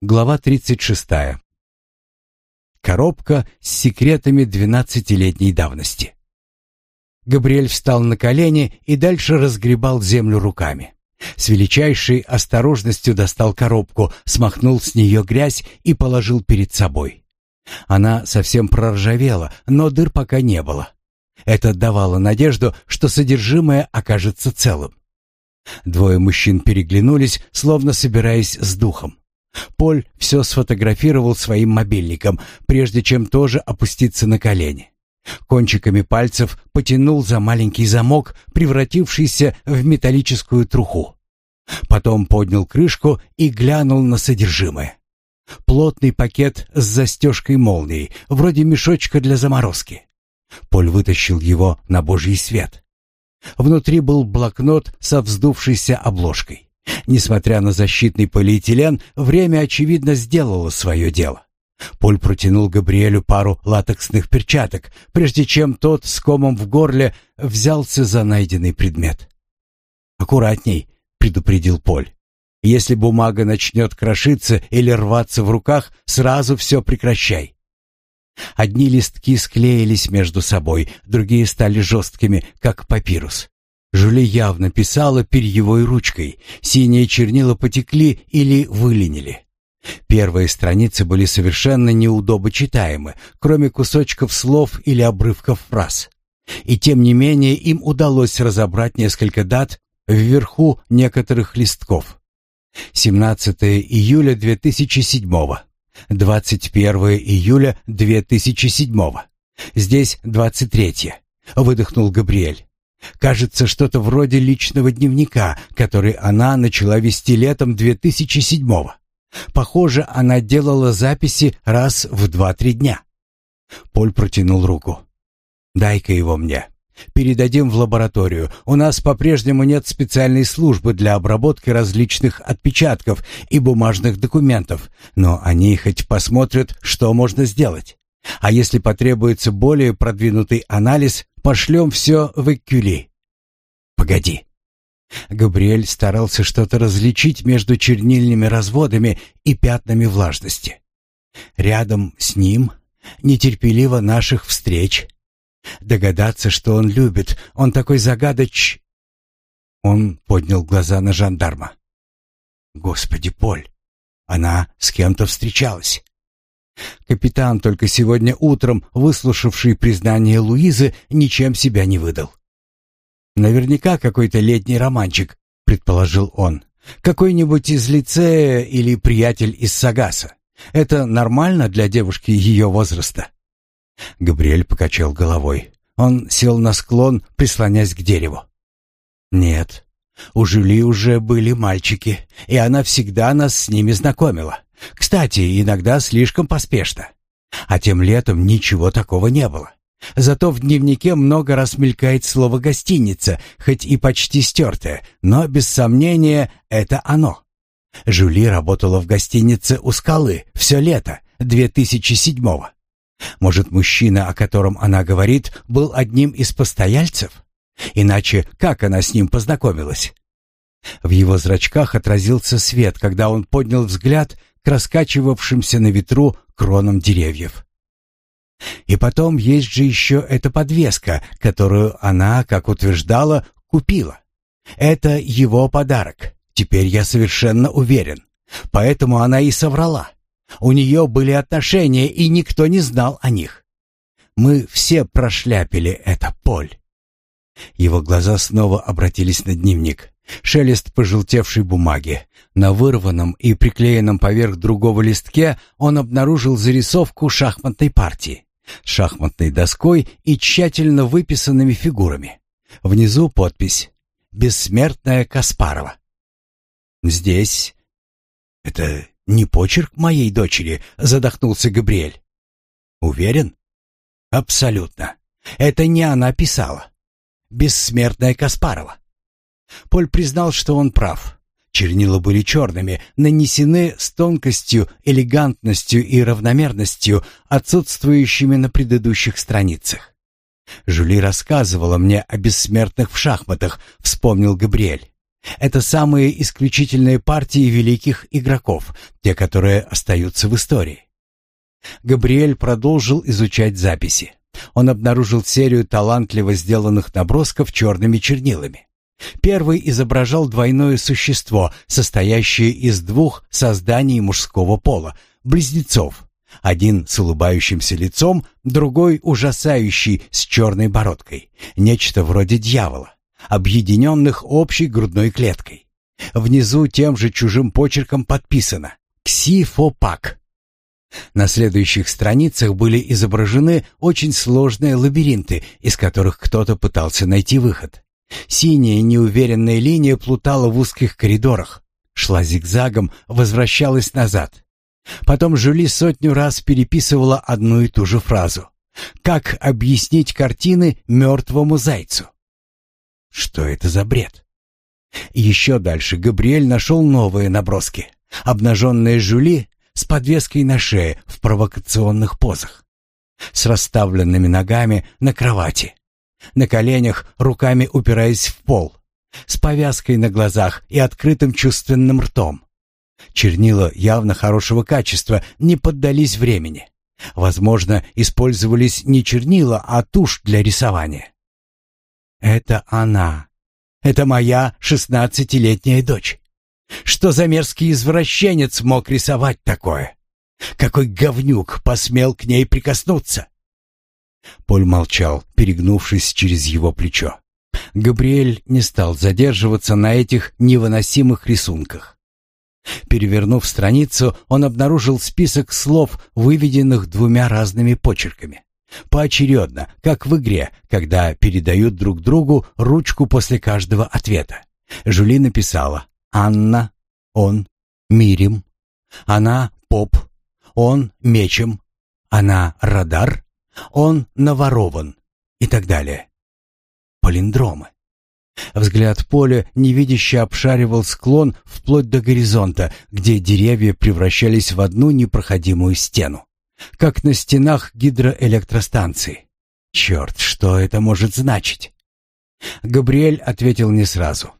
Глава 36. Коробка с секретами двенадцатилетней давности. Габриэль встал на колени и дальше разгребал землю руками. С величайшей осторожностью достал коробку, смахнул с нее грязь и положил перед собой. Она совсем проржавела, но дыр пока не было. Это давало надежду, что содержимое окажется целым. Двое мужчин переглянулись, словно собираясь с духом. Поль все сфотографировал своим мобильником, прежде чем тоже опуститься на колени. Кончиками пальцев потянул за маленький замок, превратившийся в металлическую труху. Потом поднял крышку и глянул на содержимое. Плотный пакет с застежкой молнии, вроде мешочка для заморозки. Поль вытащил его на божий свет. Внутри был блокнот со вздувшейся обложкой. Несмотря на защитный полиэтилен, время, очевидно, сделало свое дело. Поль протянул Габриэлю пару латексных перчаток, прежде чем тот с комом в горле взялся за найденный предмет. «Аккуратней», — предупредил Поль. «Если бумага начнет крошиться или рваться в руках, сразу все прекращай». Одни листки склеились между собой, другие стали жесткими, как папирус. Жюли явно писала перьевой ручкой. Синие чернила потекли или выленили. Первые страницы были совершенно неудобочитаемы, кроме кусочков слов или обрывков фраз. И тем не менее им удалось разобрать несколько дат вверху некоторых листков. 17 июля 2007, 21 июля 2007. Здесь 23. Выдохнул Габриэль. Кажется, что-то вроде личного дневника, который она начала вести летом 2007-го. Похоже, она делала записи раз в 2-3 дня. Поль протянул руку. «Дай-ка его мне. Передадим в лабораторию. У нас по-прежнему нет специальной службы для обработки различных отпечатков и бумажных документов, но они хоть посмотрят, что можно сделать. А если потребуется более продвинутый анализ, пошлем все в Экюли». «Погоди». Габриэль старался что-то различить между чернильными разводами и пятнами влажности. Рядом с ним нетерпеливо наших встреч. Догадаться, что он любит, он такой загадоч... Он поднял глаза на жандарма. «Господи, Поль, она с кем-то встречалась». Капитан, только сегодня утром выслушавший признание Луизы, ничем себя не выдал. «Наверняка какой-то летний романчик», — предположил он. «Какой-нибудь из лицея или приятель из Сагаса. Это нормально для девушки ее возраста?» Габриэль покачал головой. Он сел на склон, прислонясь к дереву. «Нет, у Жюли уже были мальчики, и она всегда нас с ними знакомила. Кстати, иногда слишком поспешно. А тем летом ничего такого не было. Зато в дневнике много раз мелькает слово «гостиница», хоть и почти стертое, но, без сомнения, это оно. Жюли работала в гостинице у скалы все лето 2007-го. Может, мужчина, о котором она говорит, был одним из постояльцев? Иначе как она с ним познакомилась? В его зрачках отразился свет, когда он поднял взгляд раскачивавшимся на ветру кронам деревьев. И потом есть же еще эта подвеска, которую она, как утверждала, купила. Это его подарок, теперь я совершенно уверен. Поэтому она и соврала. У нее были отношения, и никто не знал о них. Мы все прошляпили это, Поль. Его глаза снова обратились на дневник. Шелест пожелтевшей бумаги. На вырванном и приклеенном поверх другого листке он обнаружил зарисовку шахматной партии с шахматной доской и тщательно выписанными фигурами. Внизу подпись «Бессмертная Каспарова». «Здесь...» «Это не почерк моей дочери», — задохнулся Габриэль. «Уверен?» «Абсолютно. Это не она писала бессмертная Каспарова. Поль признал, что он прав. Чернила были черными, нанесены с тонкостью, элегантностью и равномерностью, отсутствующими на предыдущих страницах. Жули рассказывала мне о бессмертных в шахматах», — вспомнил Габриэль. «Это самые исключительные партии великих игроков, те, которые остаются в истории». Габриэль продолжил изучать записи. Он обнаружил серию талантливо сделанных набросков черными чернилами. Первый изображал двойное существо, состоящее из двух созданий мужского пола, близнецов. Один с улыбающимся лицом, другой ужасающий с черной бородкой, нечто вроде дьявола, объединенных общей грудной клеткой. Внизу тем же чужим почерком подписано «Ксифопак». На следующих страницах были изображены очень сложные лабиринты, из которых кто-то пытался найти выход. Синяя неуверенная линия плутала в узких коридорах, шла зигзагом, возвращалась назад. Потом Жюли сотню раз переписывала одну и ту же фразу. «Как объяснить картины мертвому зайцу?» Что это за бред? Еще дальше Габриэль нашел новые наброски. Обнаженная Жюли с подвеской на шее в провокационных позах, с расставленными ногами на кровати, на коленях, руками упираясь в пол, с повязкой на глазах и открытым чувственным ртом. Чернила явно хорошего качества не поддались времени. Возможно, использовались не чернила, а тушь для рисования. Это она. Это моя шестнадцатилетняя дочь. Что за мерзкий извращенец мог рисовать такое? Какой говнюк посмел к ней прикоснуться? Поль молчал, перегнувшись через его плечо. Габриэль не стал задерживаться на этих невыносимых рисунках. Перевернув страницу, он обнаружил список слов, выведенных двумя разными почерками. Поочередно, как в игре, когда передают друг другу ручку после каждого ответа. Жюли написала Анна, он Мирим, она Поп, он Мечем, она Радар, он Наворован и так далее. Полиндромы. Взгляд Поля невидяще обшаривал склон вплоть до горизонта, где деревья превращались в одну непроходимую стену, как на стенах гидроэлектростанции. Черт, что это может значить? Габриэль ответил не сразу.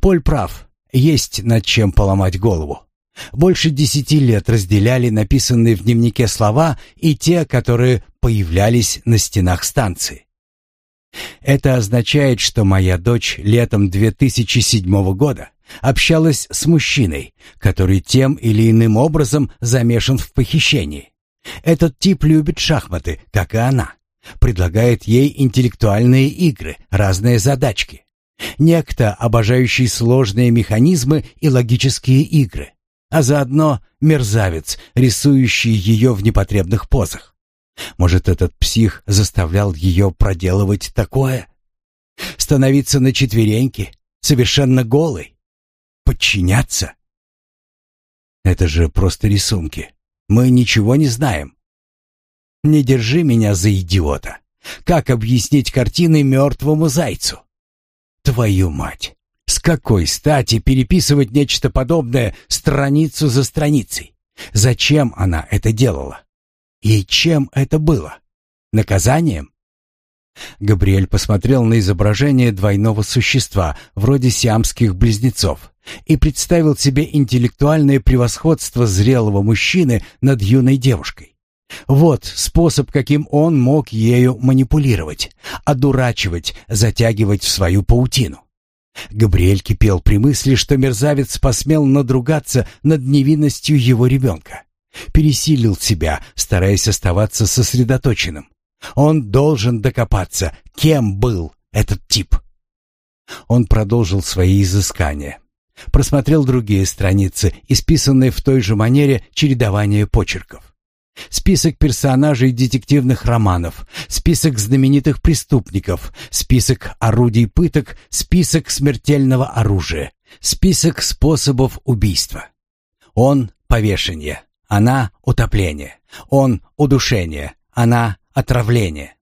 Поль прав, есть над чем поломать голову. Больше десяти лет разделяли написанные в дневнике слова и те, которые появлялись на стенах станции. Это означает, что моя дочь летом 2007 года общалась с мужчиной, который тем или иным образом замешан в похищении. Этот тип любит шахматы, как и она. Предлагает ей интеллектуальные игры, разные задачки. Некто, обожающий сложные механизмы и логические игры, а заодно мерзавец, рисующий ее в непотребных позах. Может, этот псих заставлял ее проделывать такое? Становиться на четвереньки, совершенно голой? Подчиняться? Это же просто рисунки. Мы ничего не знаем. Не держи меня за идиота. Как объяснить картины мертвому зайцу? Твою мать! С какой стати переписывать нечто подобное страницу за страницей? Зачем она это делала? И чем это было? Наказанием? Габриэль посмотрел на изображение двойного существа, вроде сиамских близнецов, и представил себе интеллектуальное превосходство зрелого мужчины над юной девушкой. Вот способ, каким он мог ею манипулировать, одурачивать, затягивать в свою паутину. Габриэль кипел при мысли, что мерзавец посмел надругаться над невинностью его ребенка. Пересилил себя, стараясь оставаться сосредоточенным. Он должен докопаться, кем был этот тип. Он продолжил свои изыскания. Просмотрел другие страницы, исписанные в той же манере чередования почерков. Список персонажей детективных романов, список знаменитых преступников, список орудий пыток, список смертельного оружия, список способов убийства. Он — повешение, она — утопление, он — удушение, она — отравление.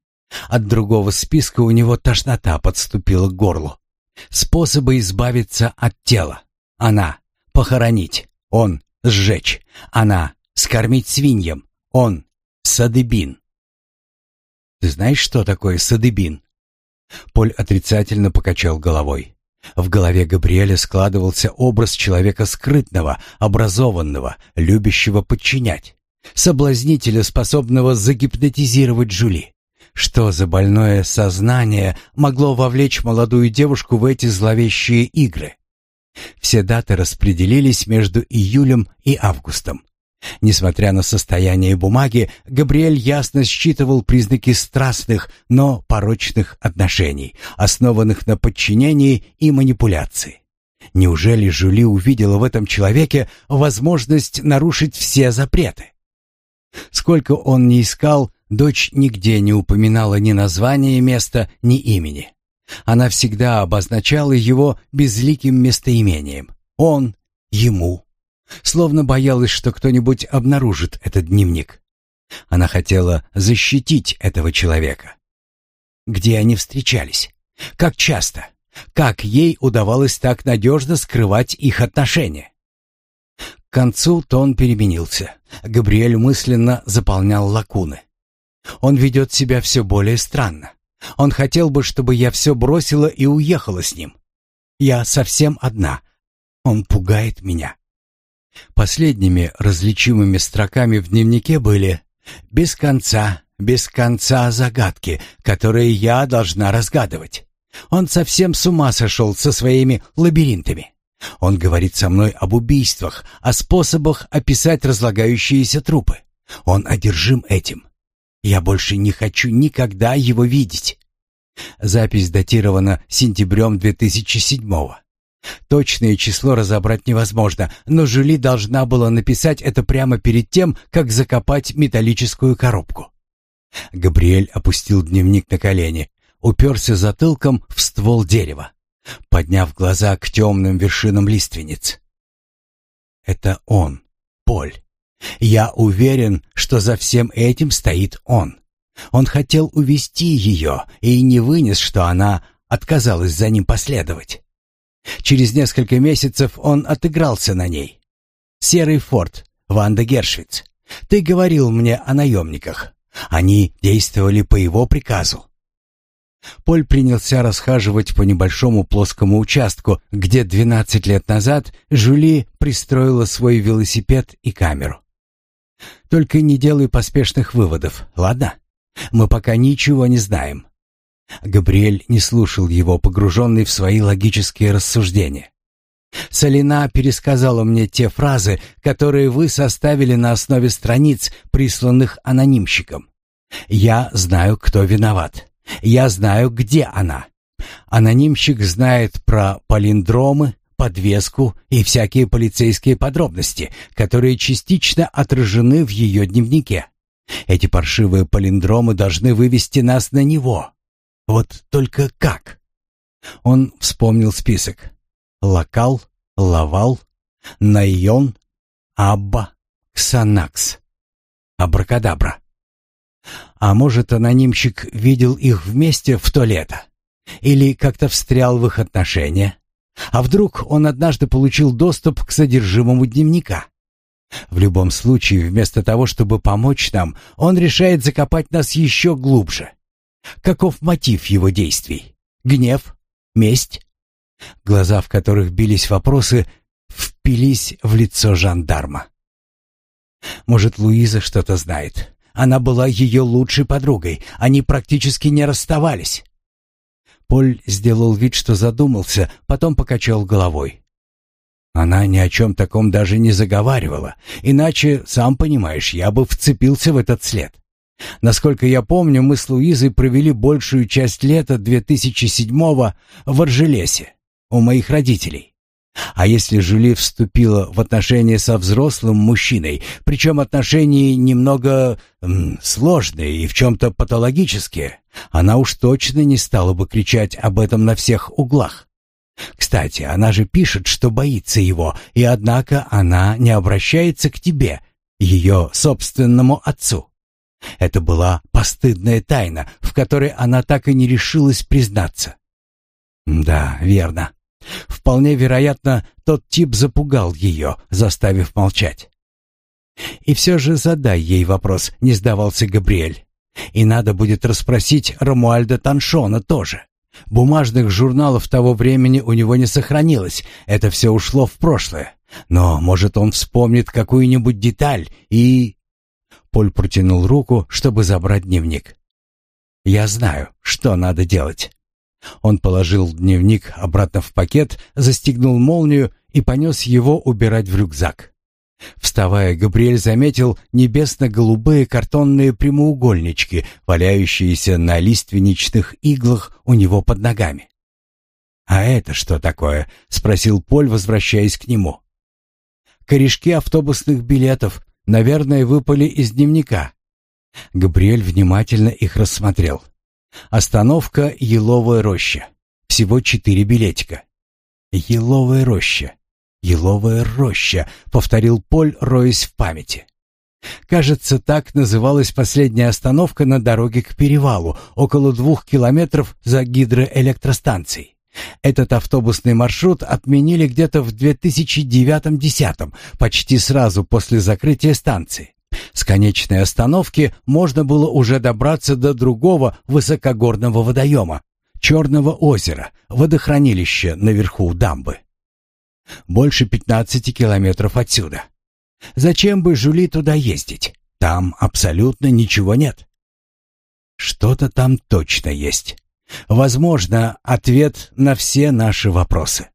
От другого списка у него тошнота подступила к горлу. Способы избавиться от тела. Она — похоронить, он — сжечь, она — скормить свиньям, он — Садыбин. «Ты знаешь, что такое Садыбин?» Поль отрицательно покачал головой. В голове Габриэля складывался образ человека скрытного, образованного, любящего подчинять, соблазнителя, способного загипнотизировать Жюли. Что за больное сознание могло вовлечь молодую девушку в эти зловещие игры? Все даты распределились между июлем и августом. Несмотря на состояние бумаги, Габриэль ясно считывал признаки страстных, но порочных отношений, основанных на подчинении и манипуляции. Неужели Жюли увидела в этом человеке возможность нарушить все запреты? Сколько он ни искал, дочь нигде не упоминала ни названия места, ни имени. Она всегда обозначала его безликим местоимением. Он, ему, словно боялась, что кто-нибудь обнаружит этот дневник. Она хотела защитить этого человека. Где они встречались? Как часто? Как ей удавалось так надежно скрывать их отношения? К концу тон переменился. Габриэль мысленно заполнял лакуны. Он ведет себя все более странно. Он хотел бы, чтобы я все бросила и уехала с ним. Я совсем одна. Он пугает меня. Последними различимыми строками в дневнике были «Без конца, без конца загадки, которые я должна разгадывать». Он совсем с ума сошел со своими лабиринтами. Он говорит со мной об убийствах, о способах описать разлагающиеся трупы. Он одержим этим. Я больше не хочу никогда его видеть. Запись датирована сентябрем 2007 года. Точное число разобрать невозможно, но Жюли должна была написать это прямо перед тем, как закопать металлическую коробку. Габриэль опустил дневник на колени, уперся затылком в ствол дерева, подняв глаза к темным вершинам лиственниц. «Это он, Поль. Я уверен, что за всем этим стоит он. Он хотел увести ее и не вынес, что она отказалась за ним последовать». Через несколько месяцев он отыгрался на ней. «Серый форт», Ванда Гершвиц. Ты говорил мне о наемниках. Они действовали по его приказу». Поль принялся расхаживать по небольшому плоскому участку, где 12 лет назад Жюли пристроила свой велосипед и камеру. «Только не делай поспешных выводов, ладно? Мы пока ничего не знаем. Габриэль не слушал его, погруженный в свои логические рассуждения. Солина пересказала мне те фразы, которые вы составили на основе страниц, присланных анонимщиком. Я знаю, кто виноват. Я знаю, где она. Анонимщик знает про палиндромы, подвеску и всякие полицейские подробности, которые частично отражены в ее дневнике. Эти паршивые палиндромы должны вывести нас на него. Вот только как? Он вспомнил список. Локал, Лавал, Найон, Абба, Ксанакс. Абракадабра. А может, анонимщик видел их вместе в то лето? Или как-то встрял в их отношения? А вдруг он однажды получил доступ к содержимому дневника? В любом случае, вместо того, чтобы помочь нам, он решает закопать нас еще глубже. Каков мотив его действий? Гнев? Месть? Глаза, в которых бились вопросы, впились в лицо жандарма. Может, Луиза что-то знает. Она была ее лучшей подругой. Они практически не расставались. Поль сделал вид, что задумался, потом покачал головой. Она ни о чем таком даже не заговаривала. Иначе, сам понимаешь, я бы вцепился в этот след. Насколько я помню, мы с Луизой провели большую часть лета 2007-го в Аржелесе у моих родителей. А если Жюли вступила в отношения со взрослым мужчиной, причем отношения немного м, сложные и в чем-то патологические, она уж точно не стала бы кричать об этом на всех углах. Кстати, она же пишет, что боится его, и однако она не обращается к тебе, ее собственному отцу. Это была постыдная тайна, в которой она так и не решилась признаться. Да, верно. Вполне вероятно, тот тип запугал ее, заставив молчать. И все же задай ей вопрос, не сдавался Габриэль. И надо будет расспросить Рамуальда Таншона тоже. Бумажных журналов того времени у него не сохранилось, это все ушло в прошлое. Но, может, он вспомнит какую-нибудь деталь и... Поль протянул руку, чтобы забрать дневник. «Я знаю, что надо делать». Он положил дневник обратно в пакет, застегнул молнию и понес его убирать в рюкзак. Вставая, Габриэль заметил небесно-голубые картонные прямоугольнички, валяющиеся на лиственничных иглах у него под ногами. «А это что такое?» — спросил Поль, возвращаясь к нему. «Корешки автобусных билетов», наверное, выпали из дневника. Габриэль внимательно их рассмотрел. Остановка Еловая роща. Всего четыре билетика. Еловая роща. Еловая роща, повторил Поль, роясь в памяти. Кажется, так называлась последняя остановка на дороге к перевалу, около двух километров за гидроэлектростанцией. Этот автобусный маршрут отменили где-то в 2009-10, почти сразу после закрытия станции. С конечной остановки можно было уже добраться до другого высокогорного водоема, Черного озера, водохранилища наверху дамбы. Больше 15 километров отсюда. Зачем бы Жули туда ездить? Там абсолютно ничего нет. Что-то там точно есть возможно, ответ на все наши вопросы.